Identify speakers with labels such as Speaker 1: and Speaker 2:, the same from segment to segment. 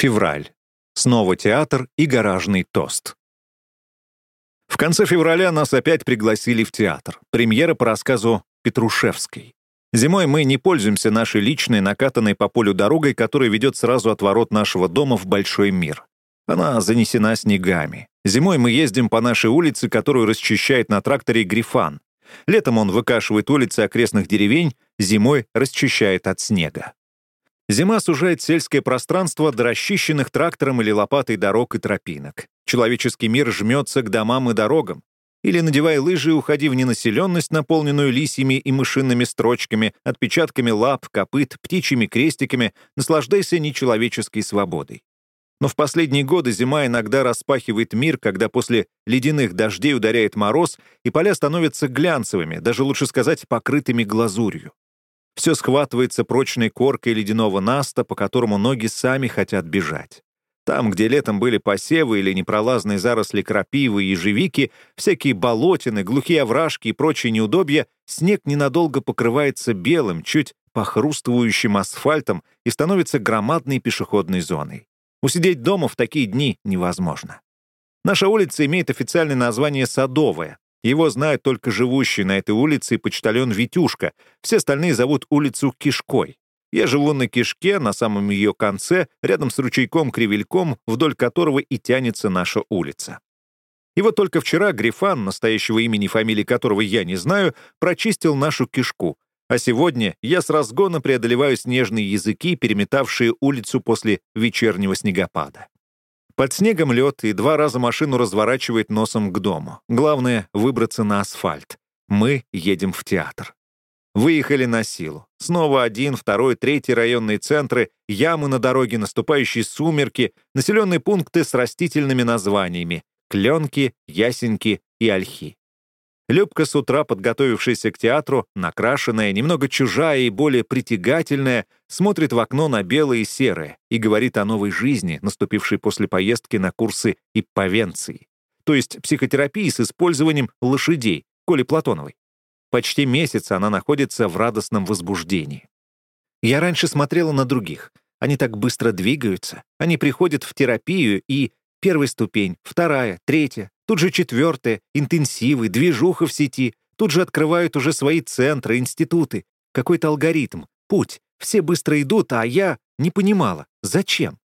Speaker 1: Февраль. Снова театр и гаражный тост. В конце февраля нас опять пригласили в театр. Премьера по рассказу Петрушевской. Зимой мы не пользуемся нашей личной, накатанной по полю дорогой, которая ведет сразу от ворот нашего дома в большой мир. Она занесена снегами. Зимой мы ездим по нашей улице, которую расчищает на тракторе Грифан. Летом он выкашивает улицы окрестных деревень, зимой расчищает от снега. Зима сужает сельское пространство до расчищенных трактором или лопатой дорог и тропинок. Человеческий мир жмется к домам и дорогам. Или, надевай лыжи, уходи в ненаселенность, наполненную лисьими и мышиными строчками, отпечатками лап, копыт, птичьими крестиками, наслаждайся нечеловеческой свободой. Но в последние годы зима иногда распахивает мир, когда после ледяных дождей ударяет мороз, и поля становятся глянцевыми, даже лучше сказать, покрытыми глазурью. Все схватывается прочной коркой ледяного наста, по которому ноги сами хотят бежать. Там, где летом были посевы или непролазные заросли крапивы и ежевики, всякие болотины, глухие овражки и прочие неудобья, снег ненадолго покрывается белым, чуть похрустывающим асфальтом и становится громадной пешеходной зоной. Усидеть дома в такие дни невозможно. Наша улица имеет официальное название «Садовая». Его знают только живущие на этой улице почтальон Витюшка. Все остальные зовут улицу Кишкой. Я живу на Кишке, на самом ее конце, рядом с ручейком-кривельком, вдоль которого и тянется наша улица. И вот только вчера Грифан, настоящего имени и фамилии которого я не знаю, прочистил нашу кишку, а сегодня я с разгона преодолеваю снежные языки, переметавшие улицу после вечернего снегопада. Под снегом лед, и два раза машину разворачивает носом к дому. Главное — выбраться на асфальт. Мы едем в театр. Выехали на силу. Снова один, второй, третий районные центры, ямы на дороге, наступающие сумерки, населенные пункты с растительными названиями — кленки, ясеньки и ольхи. Любка с утра, подготовившаяся к театру, накрашенная, немного чужая и более притягательная, смотрит в окно на белое и серое и говорит о новой жизни, наступившей после поездки на курсы ипповенции, то есть психотерапии с использованием лошадей, Коли Платоновой. Почти месяц она находится в радостном возбуждении. Я раньше смотрела на других. Они так быстро двигаются. Они приходят в терапию и Первая ступень, вторая, третья, тут же четвертая, интенсивы, движуха в сети, тут же открывают уже свои центры, институты. Какой-то алгоритм, путь. Все быстро идут, а я не понимала, зачем.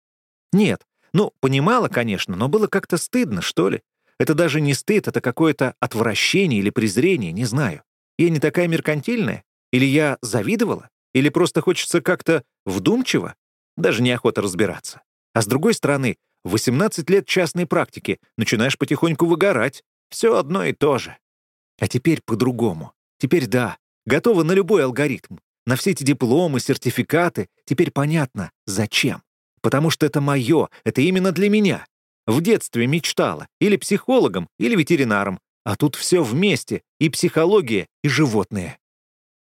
Speaker 1: Нет, ну, понимала, конечно, но было как-то стыдно, что ли. Это даже не стыд, это какое-то отвращение или презрение, не знаю. Я не такая меркантильная? Или я завидовала? Или просто хочется как-то вдумчиво? Даже неохота разбираться. А с другой стороны, 18 лет частной практики, начинаешь потихоньку выгорать. Все одно и то же. А теперь по-другому. Теперь да, готова на любой алгоритм. На все эти дипломы, сертификаты. Теперь понятно, зачем. Потому что это мое, это именно для меня. В детстве мечтала. Или психологом, или ветеринаром. А тут все вместе. И психология, и животные.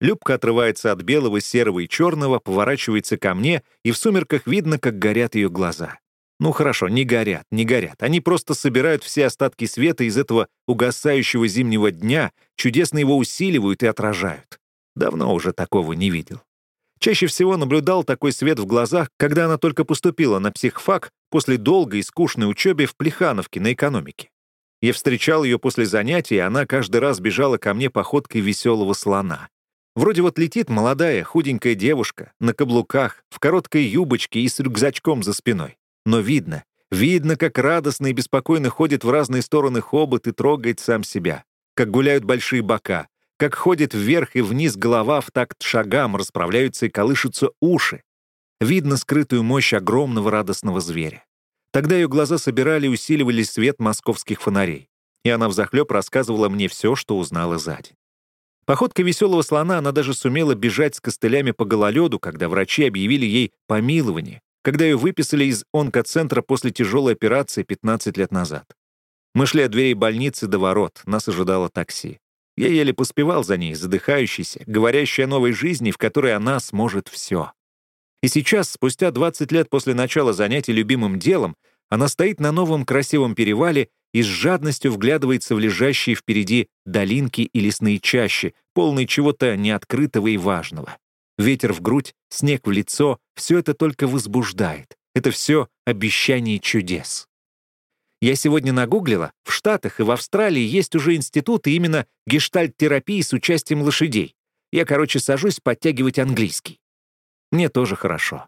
Speaker 1: Любка отрывается от белого, серого и черного, поворачивается ко мне, и в сумерках видно, как горят ее глаза. Ну хорошо, не горят, не горят. Они просто собирают все остатки света из этого угасающего зимнего дня, чудесно его усиливают и отражают. Давно уже такого не видел. Чаще всего наблюдал такой свет в глазах, когда она только поступила на психфак после долгой и скучной учебы в Плехановке на экономике. Я встречал ее после занятий, и она каждый раз бежала ко мне походкой веселого слона. Вроде вот летит молодая, худенькая девушка, на каблуках, в короткой юбочке и с рюкзачком за спиной. Но видно, видно, как радостно и беспокойно ходит в разные стороны хобот и трогает сам себя, как гуляют большие бока, как ходит вверх и вниз голова в такт шагам, расправляются и колышутся уши. Видно скрытую мощь огромного радостного зверя. Тогда ее глаза собирали и усиливали свет московских фонарей, и она взахлеб рассказывала мне все, что узнала за день. Походкой веселого слона она даже сумела бежать с костылями по гололеду, когда врачи объявили ей помилование, когда ее выписали из онкоцентра после тяжелой операции 15 лет назад. Мы шли от дверей больницы до ворот, нас ожидало такси. Я еле поспевал за ней, задыхающийся, говорящий о новой жизни, в которой она сможет все. И сейчас, спустя 20 лет после начала занятий любимым делом, она стоит на новом красивом перевале и с жадностью вглядывается в лежащие впереди долинки и лесные чащи, полные чего-то неоткрытого и важного. Ветер в грудь, снег в лицо — все это только возбуждает. Это все обещание чудес. Я сегодня нагуглила, в Штатах и в Австралии есть уже институты именно гештальт-терапии с участием лошадей. Я, короче, сажусь подтягивать английский. Мне тоже хорошо.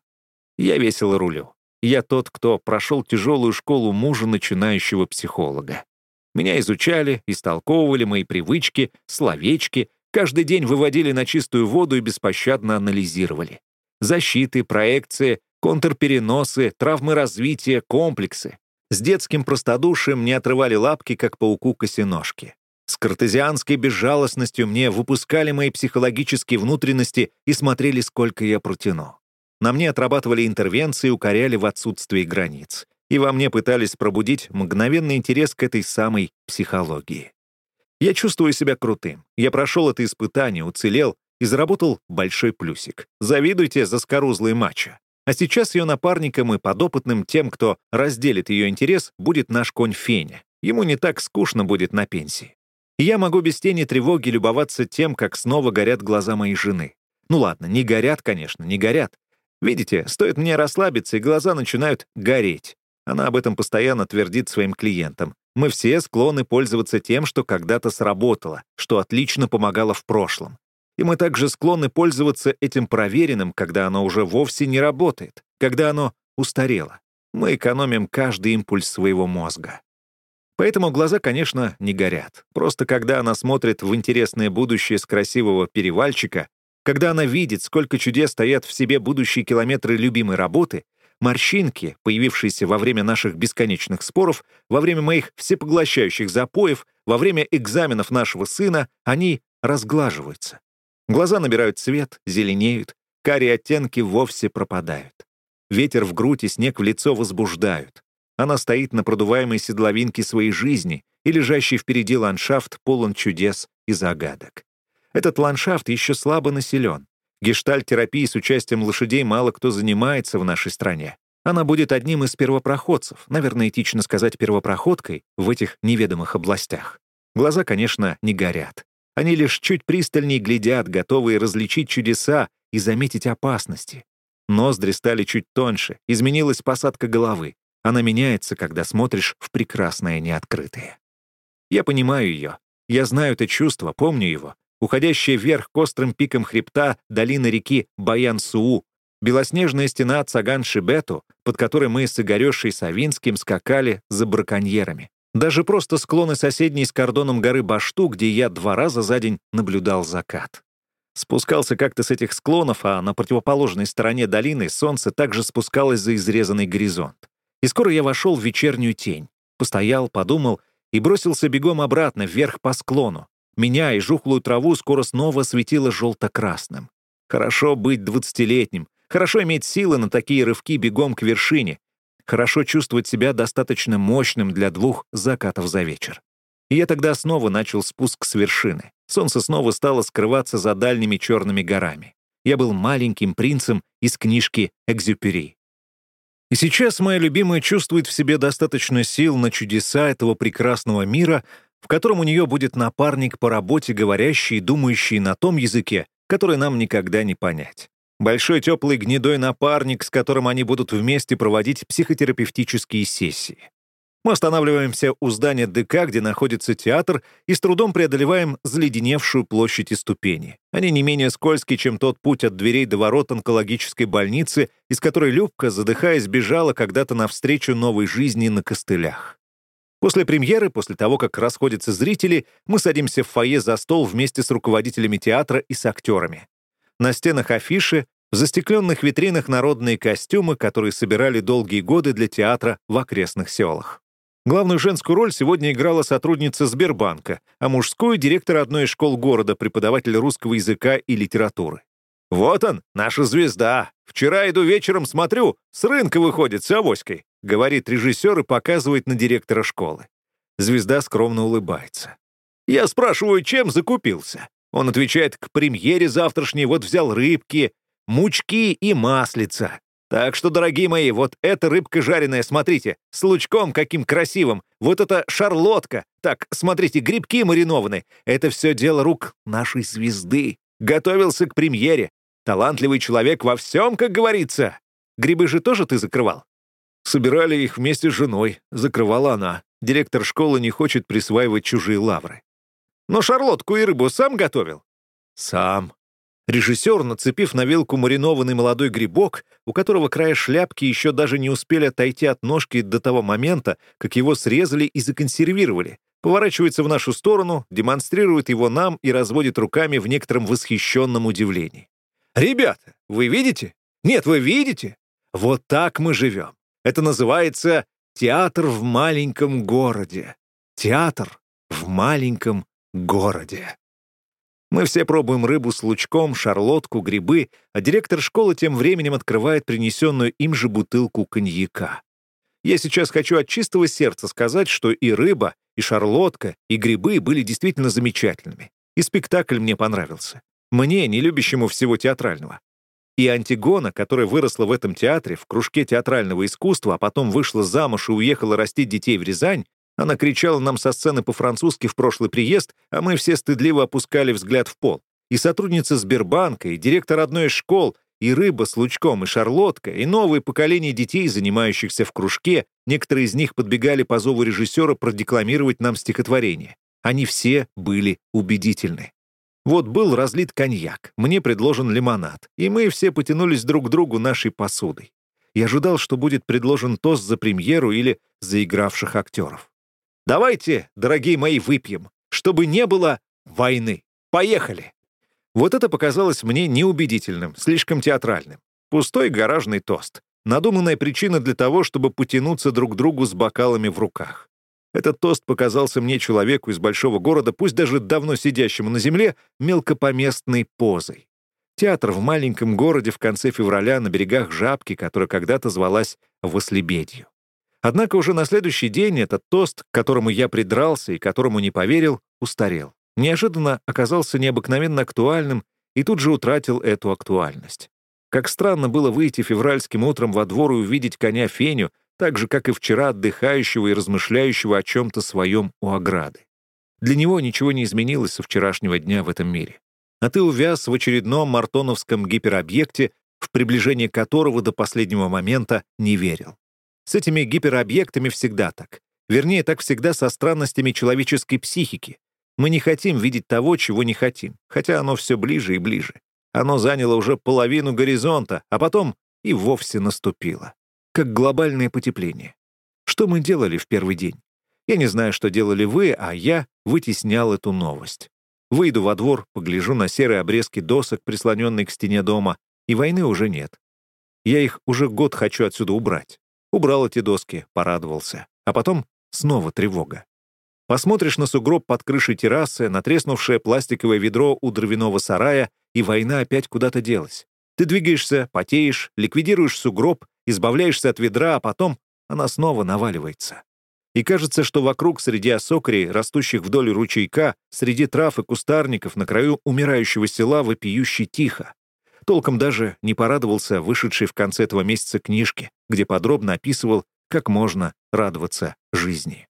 Speaker 1: Я весело рулю. Я тот, кто прошел тяжелую школу мужа начинающего психолога. Меня изучали, истолковывали мои привычки, словечки, каждый день выводили на чистую воду и беспощадно анализировали. Защиты, проекции, контрпереносы, травмы развития, комплексы. С детским простодушием не отрывали лапки, как пауку-косиножки. С картезианской безжалостностью мне выпускали мои психологические внутренности и смотрели, сколько я протяну. На мне отрабатывали интервенции укоряли в отсутствии границ. И во мне пытались пробудить мгновенный интерес к этой самой психологии. Я чувствую себя крутым. Я прошел это испытание, уцелел и заработал большой плюсик. Завидуйте за скорузлый матча. А сейчас ее напарником и подопытным тем, кто разделит ее интерес, будет наш конь Феня. Ему не так скучно будет на пенсии. И я могу без тени тревоги любоваться тем, как снова горят глаза моей жены. Ну ладно, не горят, конечно, не горят. Видите, стоит мне расслабиться, и глаза начинают гореть. Она об этом постоянно твердит своим клиентам. Мы все склонны пользоваться тем, что когда-то сработало, что отлично помогало в прошлом. И мы также склонны пользоваться этим проверенным, когда оно уже вовсе не работает, когда оно устарело. Мы экономим каждый импульс своего мозга. Поэтому глаза, конечно, не горят. Просто когда она смотрит в интересное будущее с красивого перевальчика, когда она видит, сколько чудес стоят в себе будущие километры любимой работы, морщинки, появившиеся во время наших бесконечных споров, во время моих всепоглощающих запоев, во время экзаменов нашего сына, они разглаживаются. Глаза набирают цвет, зеленеют, карие оттенки вовсе пропадают. Ветер в грудь и снег в лицо возбуждают. Она стоит на продуваемой седловинке своей жизни, и лежащий впереди ландшафт полон чудес и загадок. Этот ландшафт еще слабо населен. Гештальт-терапией с участием лошадей мало кто занимается в нашей стране. Она будет одним из первопроходцев, наверное, этично сказать первопроходкой, в этих неведомых областях. Глаза, конечно, не горят. Они лишь чуть пристальнее глядят, готовые различить чудеса и заметить опасности. Ноздри стали чуть тоньше, изменилась посадка головы. Она меняется, когда смотришь в прекрасное неоткрытое. Я понимаю ее. Я знаю это чувство, помню его. Уходящая вверх к острым пикам хребта долина реки Баян-Суу, белоснежная стена Цаган-Шибету, под которой мы с Игорешей Савинским скакали за браконьерами. Даже просто склоны соседней с кордоном горы Башту, где я два раза за день наблюдал закат. Спускался как-то с этих склонов, а на противоположной стороне долины солнце также спускалось за изрезанный горизонт. И скоро я вошел в вечернюю тень. Постоял, подумал и бросился бегом обратно, вверх по склону. Меня и жухлую траву скоро снова светило желто-красным. Хорошо быть двадцатилетним, хорошо иметь силы на такие рывки бегом к вершине, Хорошо чувствовать себя достаточно мощным для двух закатов за вечер. И я тогда снова начал спуск с вершины. Солнце снова стало скрываться за дальними черными горами. Я был маленьким принцем из книжки «Экзюпери». И сейчас моя любимая чувствует в себе достаточно сил на чудеса этого прекрасного мира, в котором у нее будет напарник по работе, говорящий и думающий на том языке, который нам никогда не понять. Большой теплый гнедой напарник, с которым они будут вместе проводить психотерапевтические сессии. Мы останавливаемся у здания ДК, где находится театр, и с трудом преодолеваем заледеневшую площадь и ступени. Они не менее скользкие, чем тот путь от дверей до ворот онкологической больницы, из которой Любка, задыхаясь, бежала когда-то навстречу новой жизни на костылях. После премьеры, после того, как расходятся зрители, мы садимся в фойе за стол вместе с руководителями театра и с актерами. На стенах афиши, в застекленных витринах народные костюмы, которые собирали долгие годы для театра в окрестных селах. Главную женскую роль сегодня играла сотрудница Сбербанка, а мужскую — директор одной из школ города, преподаватель русского языка и литературы. «Вот он, наша звезда! Вчера иду вечером, смотрю, с рынка выходит с авоськой», — говорит режиссер и показывает на директора школы. Звезда скромно улыбается. Я спрашиваю, чем закупился. Он отвечает, к премьере завтрашней вот взял рыбки, мучки и маслица. Так что, дорогие мои, вот эта рыбка жареная, смотрите, с лучком каким красивым. Вот это шарлотка. Так, смотрите, грибки маринованы. Это все дело рук нашей звезды. Готовился к премьере. Талантливый человек во всем, как говорится. Грибы же тоже ты закрывал? Собирали их вместе с женой, закрывала она. Директор школы не хочет присваивать чужие лавры. Но шарлотку и рыбу сам готовил? Сам. Режиссер, нацепив на вилку маринованный молодой грибок, у которого края шляпки еще даже не успели отойти от ножки до того момента, как его срезали и законсервировали, поворачивается в нашу сторону, демонстрирует его нам и разводит руками в некотором восхищенном удивлении. «Ребята, вы видите? Нет, вы видите? Вот так мы живем. Это называется театр в маленьком городе. Театр в маленьком городе». Мы все пробуем рыбу с лучком, шарлотку, грибы, а директор школы тем временем открывает принесенную им же бутылку коньяка. Я сейчас хочу от чистого сердца сказать, что и рыба, и шарлотка, и грибы были действительно замечательными. И спектакль мне понравился. Мне, не любящему всего театрального. И Антигона, которая выросла в этом театре, в кружке театрального искусства, а потом вышла замуж и уехала растить детей в Рязань, она кричала нам со сцены по-французски в прошлый приезд, а мы все стыдливо опускали взгляд в пол. И сотрудница Сбербанка, и директор одной из школ, и рыба с лучком, и шарлотка, и новое поколение детей, занимающихся в кружке, некоторые из них подбегали по зову режиссера продекламировать нам стихотворение. Они все были убедительны. Вот был разлит коньяк, мне предложен лимонад, и мы все потянулись друг к другу нашей посудой. Я ожидал, что будет предложен тост за премьеру или за игравших актеров. Давайте, дорогие мои, выпьем, чтобы не было войны. Поехали!» Вот это показалось мне неубедительным, слишком театральным. Пустой гаражный тост. Надуманная причина для того, чтобы потянуться друг к другу с бокалами в руках. Этот тост показался мне человеку из большого города, пусть даже давно сидящему на земле, мелкопоместной позой. Театр в маленьком городе в конце февраля на берегах Жабки, которая когда-то звалась Вослебедью. Однако уже на следующий день этот тост, к которому я придрался и которому не поверил, устарел. Неожиданно оказался необыкновенно актуальным и тут же утратил эту актуальность. Как странно было выйти февральским утром во двор и увидеть коня Феню, так же, как и вчера отдыхающего и размышляющего о чем-то своем у ограды. Для него ничего не изменилось со вчерашнего дня в этом мире. А ты увяз в очередном мартоновском гиперобъекте, в приближение которого до последнего момента не верил. С этими гиперобъектами всегда так. Вернее, так всегда со странностями человеческой психики. Мы не хотим видеть того, чего не хотим, хотя оно все ближе и ближе. Оно заняло уже половину горизонта, а потом и вовсе наступило. Как глобальное потепление. Что мы делали в первый день? Я не знаю, что делали вы, а я вытеснял эту новость. Выйду во двор, погляжу на серые обрезки досок, прислоненные к стене дома, и войны уже нет. Я их уже год хочу отсюда убрать. Убрал эти доски, порадовался. А потом снова тревога. Посмотришь на сугроб под крышей террасы, на треснувшее пластиковое ведро у дровяного сарая, и война опять куда-то делась. Ты двигаешься, потеешь, ликвидируешь сугроб, избавляешься от ведра, а потом она снова наваливается. И кажется, что вокруг, среди осокрей, растущих вдоль ручейка, среди трав и кустарников на краю умирающего села вопиющий тихо. Толком даже не порадовался вышедшей в конце этого месяца книжке, где подробно описывал, как можно радоваться жизни.